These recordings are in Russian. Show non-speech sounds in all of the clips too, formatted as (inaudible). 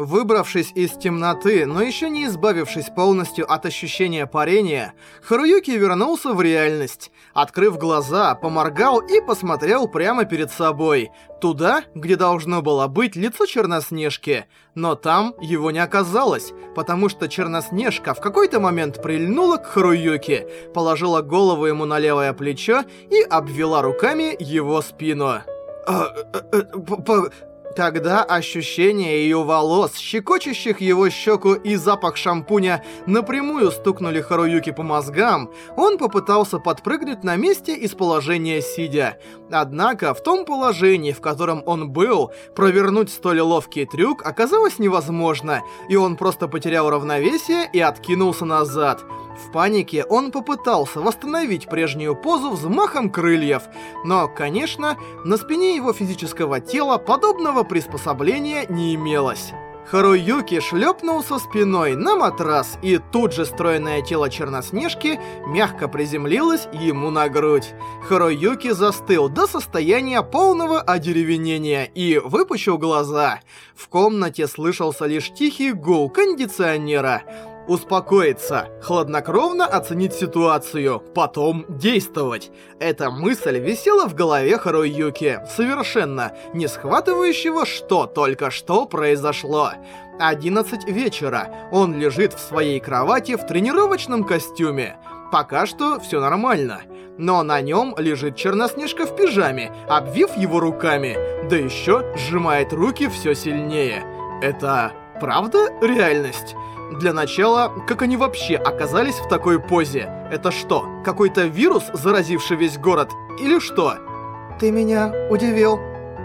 Выбравшись из темноты, но еще не избавившись полностью от ощущения парения, Харуюки вернулся в реальность. Открыв глаза, поморгал и посмотрел прямо перед собой. Туда, где должно было быть лицо Черноснежки. Но там его не оказалось, потому что Черноснежка в какой-то момент прильнула к Харуюки, положила голову ему на левое плечо и обвела руками его спину. «А, э, э, Тогда ощущение ее волос, щекочущих его щеку и запах шампуня напрямую стукнули Харуюки по мозгам, он попытался подпрыгнуть на месте из положения сидя. Однако в том положении, в котором он был, провернуть столь ловкий трюк оказалось невозможно, и он просто потерял равновесие и откинулся назад. В панике он попытался восстановить прежнюю позу взмахом крыльев, но, конечно, на спине его физического тела подобного приспособления не имелось. Харуюки шлепнулся спиной на матрас, и тут же стройное тело Черноснежки мягко приземлилось ему на грудь. Харуюки застыл до состояния полного одеревенения и выпучил глаза. В комнате слышался лишь тихий гул кондиционера успокоиться, хладнокровно оценить ситуацию, потом действовать. Эта мысль висела в голове Харуюки, совершенно не схватывающего, что только что произошло. 11 вечера. Он лежит в своей кровати в тренировочном костюме. Пока что все нормально. Но на нем лежит Черноснежка в пижаме, обвив его руками, да еще сжимает руки все сильнее. Это правда реальность? Для начала, как они вообще оказались в такой позе? Это что, какой-то вирус, заразивший весь город? Или что? Ты меня удивил.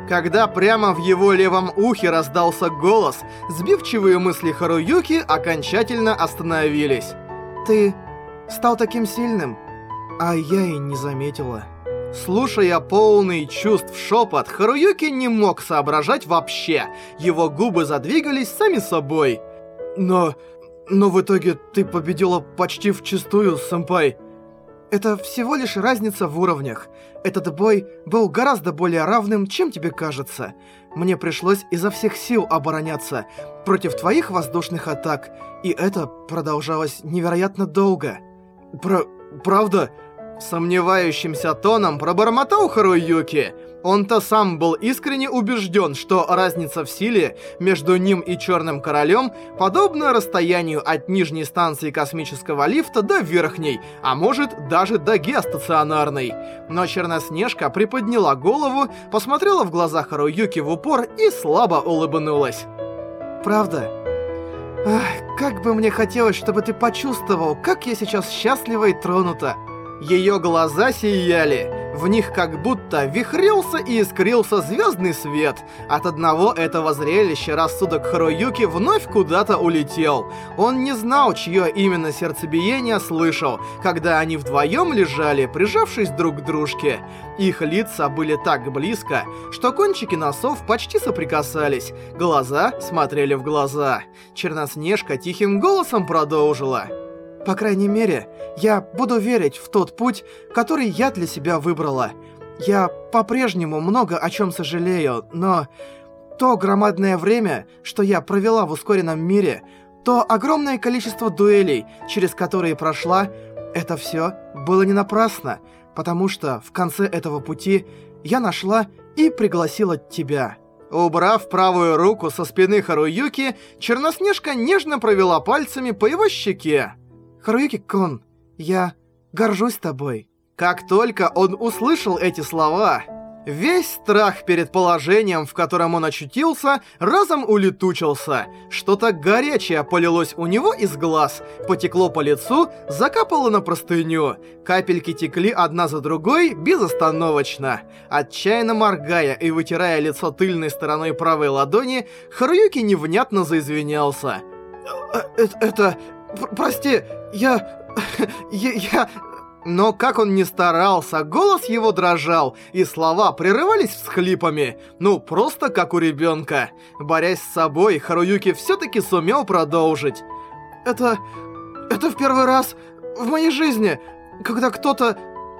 Когда прямо в его левом ухе раздался голос, сбивчивые мысли Харуюки окончательно остановились. Ты стал таким сильным, а я и не заметила. Слушая полный чувств шепот, Харуюки не мог соображать вообще. Его губы задвигались сами собой. Но но в итоге ты победила почти вчистую, сэмпай. Это всего лишь разница в уровнях. Этот бой был гораздо более равным, чем тебе кажется. Мне пришлось изо всех сил обороняться против твоих воздушных атак, и это продолжалось невероятно долго. Про... правда? Сомневающимся тоном пробормотал Харуюки. Он-то сам был искренне убежден, что разница в силе между ним и Черным Королем подобна расстоянию от нижней станции космического лифта до верхней, а может даже до геостационарной. Но Черноснежка приподняла голову, посмотрела в глаза Харуюки в упор и слабо улыбнулась. «Правда?» Ах, как бы мне хотелось, чтобы ты почувствовал, как я сейчас счастлива и тронута. Ее глаза сияли, в них как будто вихрился и искрился звездный свет. От одного этого зрелища рассудок Харуюки вновь куда-то улетел. Он не знал, чье именно сердцебиение слышал, когда они вдвоем лежали, прижавшись друг к дружке. Их лица были так близко, что кончики носов почти соприкасались, глаза смотрели в глаза. Черноснежка тихим голосом продолжила. По крайней мере, я буду верить в тот путь, который я для себя выбрала. Я по-прежнему много о чем сожалею, но то громадное время, что я провела в ускоренном мире, то огромное количество дуэлей, через которые прошла, это все было не напрасно, потому что в конце этого пути я нашла и пригласила тебя. Убрав правую руку со спины Харуюки, Черноснежка нежно провела пальцами по его щеке. Харуюки-кун, я горжусь тобой». Как только он услышал эти слова, весь страх перед положением, в котором он очутился, разом улетучился. Что-то горячее полилось у него из глаз, потекло по лицу, закапало на простыню. Капельки текли одна за другой безостановочно. Отчаянно моргая и вытирая лицо тыльной стороной правой ладони, Харуюки невнятно заизвинялся. «Э, «Это... это прости, я... (laughs) я... я...» Но как он ни старался, голос его дрожал, и слова прерывались всхлипами. Ну, просто как у ребенка. Борясь с собой, Харуюки все-таки сумел продолжить. «Это... это в первый раз в моей жизни, когда кто-то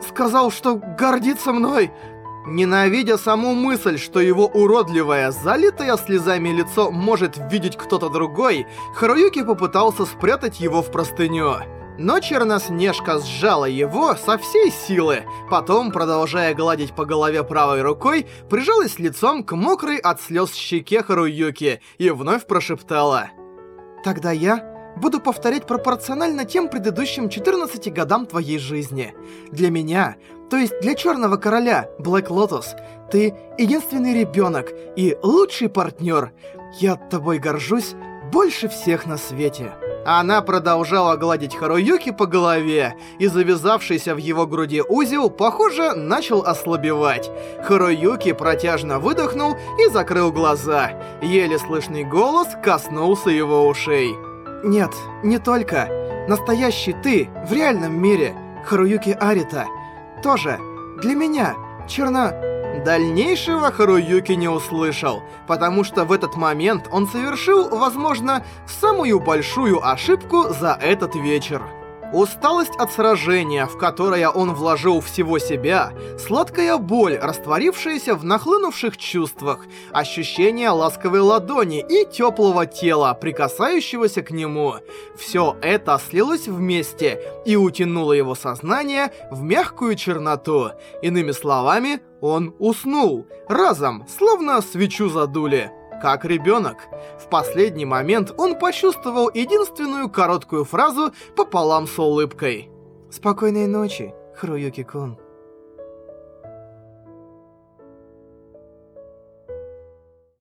сказал, что гордится мной. Ненавидя саму мысль, что его уродливое, залитое слезами лицо может видеть кто-то другой, Харуюки попытался спрятать его в простыню. Но Черноснежка сжала его со всей силы, потом, продолжая гладить по голове правой рукой, прижалась лицом к мокрой от слез щеке Харуюки и вновь прошептала. «Тогда я буду повторять пропорционально тем предыдущим 14 годам твоей жизни. Для меня, то есть для Черного Короля, Блэк Лотос, ты единственный ребенок и лучший партнер. Я тобой горжусь больше всех на свете». Она продолжала гладить Харуюки по голове, и завязавшийся в его груди узел, похоже, начал ослабевать. Харуюки протяжно выдохнул и закрыл глаза. Еле слышный голос коснулся его ушей. «Нет, не только. Настоящий ты в реальном мире, Харуюки Арита. Тоже для меня, черно...» Дальнейшего Харуюки не услышал, потому что в этот момент он совершил, возможно, самую большую ошибку за этот вечер. Усталость от сражения, в которое он вложил всего себя, сладкая боль, растворившаяся в нахлынувших чувствах, ощущение ласковой ладони и теплого тела, прикасающегося к нему. Все это слилось вместе и утянуло его сознание в мягкую черноту. Иными словами, он уснул, разом, словно свечу задули как ребенок. В последний момент он почувствовал единственную короткую фразу пополам с улыбкой. «Спокойной ночи, Харуюки-кун».